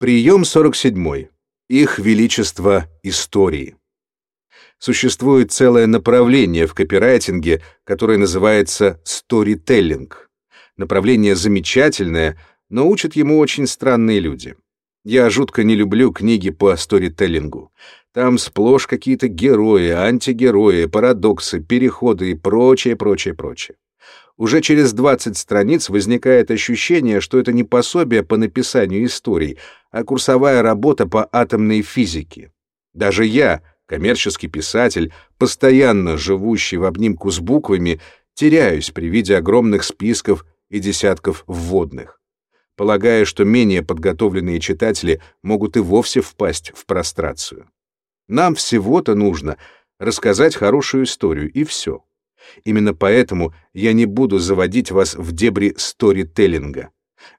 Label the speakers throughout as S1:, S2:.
S1: Прием 47. Их величество истории. Существует целое направление в копирайтинге, которое называется сторителлинг. Направление замечательное, но учат ему очень странные люди. Я жутко не люблю книги по сторителлингу. Там сплошь какие-то герои, антигерои, парадоксы, переходы и прочее, прочее, прочее уже через 20 страниц возникает ощущение, что это не пособие по написанию историй, а курсовая работа по атомной физике. Даже я, коммерческий писатель, постоянно живущий в обнимку с буквами, теряюсь при виде огромных списков и десятков вводных. Полагая, что менее подготовленные читатели могут и вовсе впасть в прострацию. Нам всего-то нужно рассказать хорошую историю, и все. Именно поэтому я не буду заводить вас в дебри сторителлинга.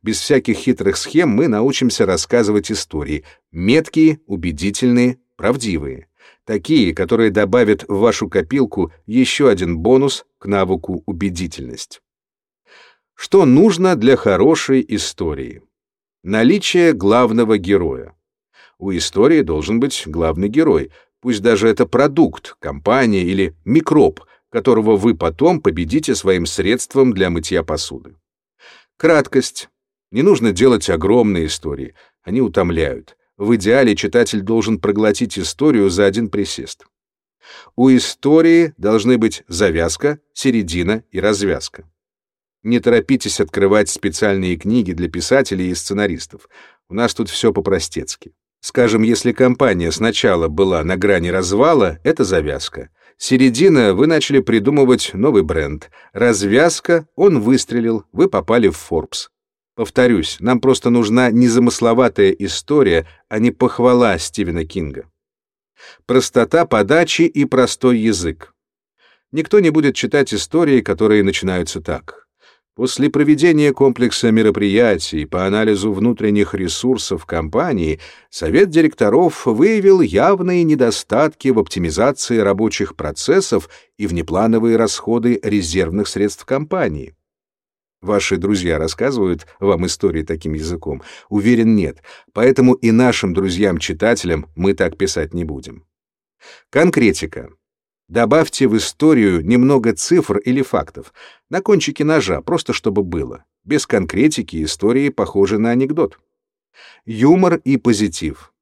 S1: Без всяких хитрых схем мы научимся рассказывать истории, меткие, убедительные, правдивые. Такие, которые добавят в вашу копилку еще один бонус к навыку убедительность. Что нужно для хорошей истории? Наличие главного героя. У истории должен быть главный герой, пусть даже это продукт, компания или микроб, которого вы потом победите своим средством для мытья посуды. Краткость. Не нужно делать огромные истории, они утомляют. В идеале читатель должен проглотить историю за один присест. У истории должны быть завязка, середина и развязка. Не торопитесь открывать специальные книги для писателей и сценаристов. У нас тут все по-простецки. Скажем, если компания сначала была на грани развала, это завязка. Середина, вы начали придумывать новый бренд. Развязка, он выстрелил, вы попали в Forbes. Повторюсь, нам просто нужна незамысловатая история, а не похвала Стивена Кинга. Простота подачи и простой язык. Никто не будет читать истории, которые начинаются так. После проведения комплекса мероприятий по анализу внутренних ресурсов компании совет директоров выявил явные недостатки в оптимизации рабочих процессов и внеплановые расходы резервных средств компании. Ваши друзья рассказывают вам истории таким языком? Уверен, нет. Поэтому и нашим друзьям-читателям мы так писать не будем. Конкретика. Добавьте в историю немного цифр или фактов, на кончике ножа, просто чтобы было. Без конкретики истории похожи на анекдот. Юмор и позитив.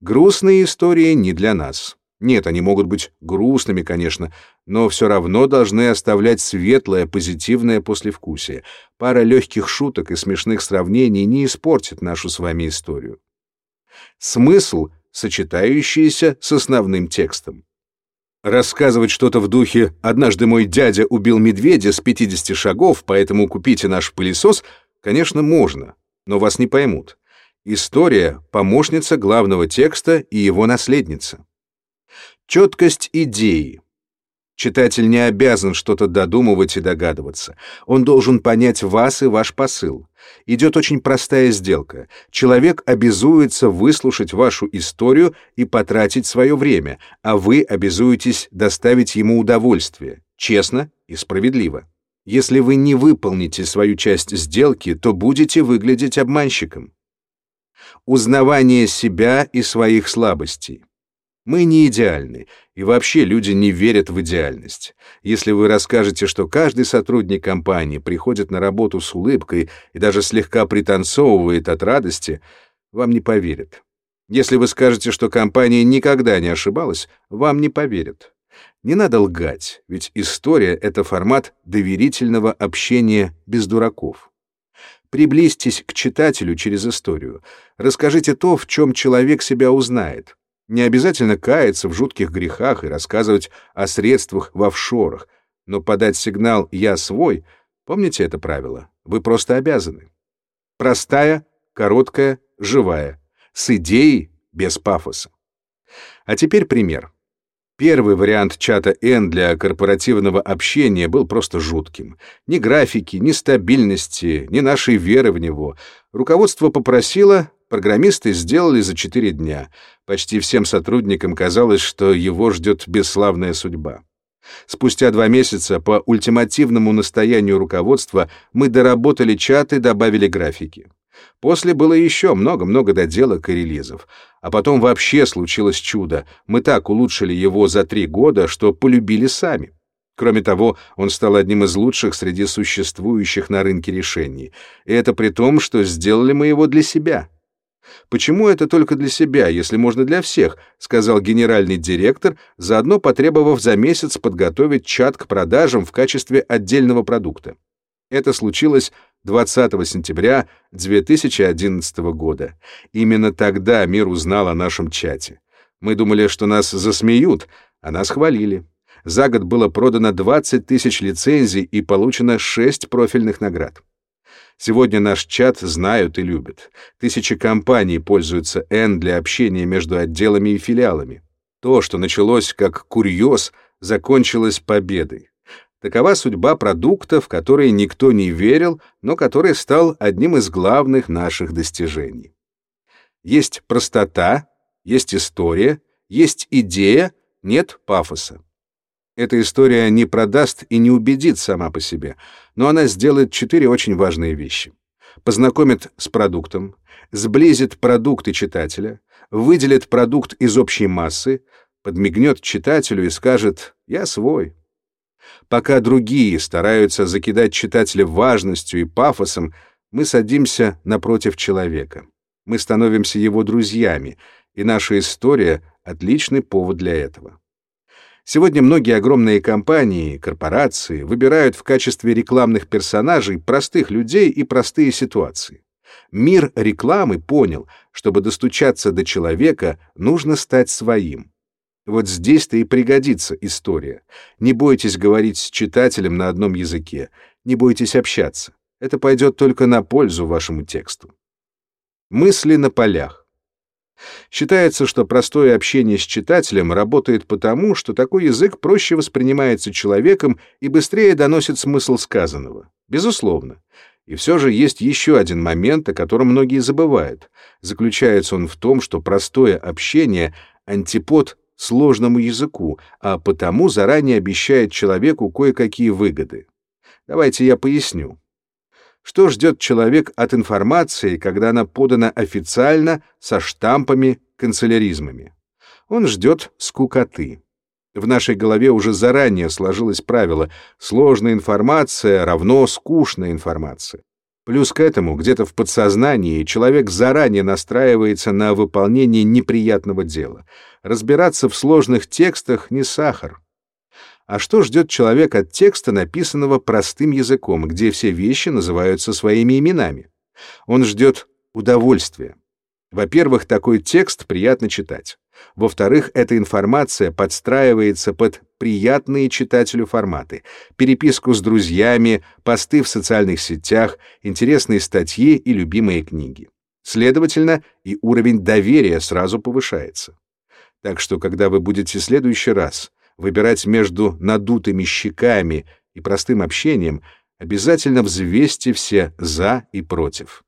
S1: Грустные истории не для нас. Нет, они могут быть грустными, конечно, но все равно должны оставлять светлое, позитивное послевкусие. Пара легких шуток и смешных сравнений не испортит нашу с вами историю. Смысл, сочетающийся с основным текстом. Рассказывать что-то в духе «однажды мой дядя убил медведя с 50 шагов, поэтому купите наш пылесос» конечно, можно, но вас не поймут. История — помощница главного текста и его наследница. Четкость идеи. Читатель не обязан что-то додумывать и догадываться. Он должен понять вас и ваш посыл. Идет очень простая сделка. Человек обязуется выслушать вашу историю и потратить свое время, а вы обязуетесь доставить ему удовольствие, честно и справедливо. Если вы не выполните свою часть сделки, то будете выглядеть обманщиком. Узнавание себя и своих слабостей. Мы не идеальны, и вообще люди не верят в идеальность. Если вы расскажете, что каждый сотрудник компании приходит на работу с улыбкой и даже слегка пританцовывает от радости, вам не поверят. Если вы скажете, что компания никогда не ошибалась, вам не поверят. Не надо лгать, ведь история — это формат доверительного общения без дураков. Приблизьтесь к читателю через историю. Расскажите то, в чем человек себя узнает. Не обязательно каяться в жутких грехах и рассказывать о средствах в офшорах, но подать сигнал «я свой» — помните это правило? Вы просто обязаны. Простая, короткая, живая, с идеей, без пафоса. А теперь пример. Первый вариант чата N для корпоративного общения был просто жутким. Ни графики, ни стабильности, ни нашей веры в него. Руководство попросило, программисты сделали за четыре дня. Почти всем сотрудникам казалось, что его ждет бесславная судьба. Спустя два месяца по ультимативному настоянию руководства мы доработали чат и добавили графики. После было еще много-много доделок и релизов. А потом вообще случилось чудо. Мы так улучшили его за три года, что полюбили сами. Кроме того, он стал одним из лучших среди существующих на рынке решений. И это при том, что сделали мы его для себя. «Почему это только для себя, если можно для всех?» — сказал генеральный директор, заодно потребовав за месяц подготовить чат к продажам в качестве отдельного продукта. Это случилось 20 сентября 2011 года. Именно тогда мир узнал о нашем чате. Мы думали, что нас засмеют, а нас хвалили. За год было продано 20 тысяч лицензий и получено 6 профильных наград. Сегодня наш чат знают и любят. Тысячи компаний пользуются N для общения между отделами и филиалами. То, что началось как курьез, закончилось победой. Такова судьба продукта, в который никто не верил, но который стал одним из главных наших достижений. Есть простота, есть история, есть идея, нет пафоса. Эта история не продаст и не убедит сама по себе, но она сделает четыре очень важные вещи. Познакомит с продуктом, сблизит продукт и читателя, выделит продукт из общей массы, подмигнет читателю и скажет «я свой». Пока другие стараются закидать читателя важностью и пафосом, мы садимся напротив человека. Мы становимся его друзьями, и наша история — отличный повод для этого. Сегодня многие огромные компании, корпорации выбирают в качестве рекламных персонажей простых людей и простые ситуации. Мир рекламы понял, чтобы достучаться до человека, нужно стать своим. Вот здесь-то и пригодится история. Не бойтесь говорить с читателем на одном языке, не бойтесь общаться. Это пойдет только на пользу вашему тексту. Мысли на полях. Считается, что простое общение с читателем работает потому, что такой язык проще воспринимается человеком и быстрее доносит смысл сказанного. Безусловно. И все же есть еще один момент, о котором многие забывают. Заключается он в том, что простое общение — антипод сложному языку, а потому заранее обещает человеку кое-какие выгоды. Давайте я поясню. Что ждет человек от информации, когда она подана официально со штампами, канцеляризмами? Он ждет скукоты. В нашей голове уже заранее сложилось правило «сложная информация равно скучная информация». Плюс к этому, где-то в подсознании, человек заранее настраивается на выполнение неприятного дела. Разбираться в сложных текстах не сахар. А что ждет человек от текста, написанного простым языком, где все вещи называются своими именами? Он ждет удовольствия. Во-первых, такой текст приятно читать. Во-вторых, эта информация подстраивается под приятные читателю форматы, переписку с друзьями, посты в социальных сетях, интересные статьи и любимые книги. Следовательно, и уровень доверия сразу повышается. Так что, когда вы будете в следующий раз выбирать между надутыми щеками и простым общением, обязательно взвесьте все «за» и «против».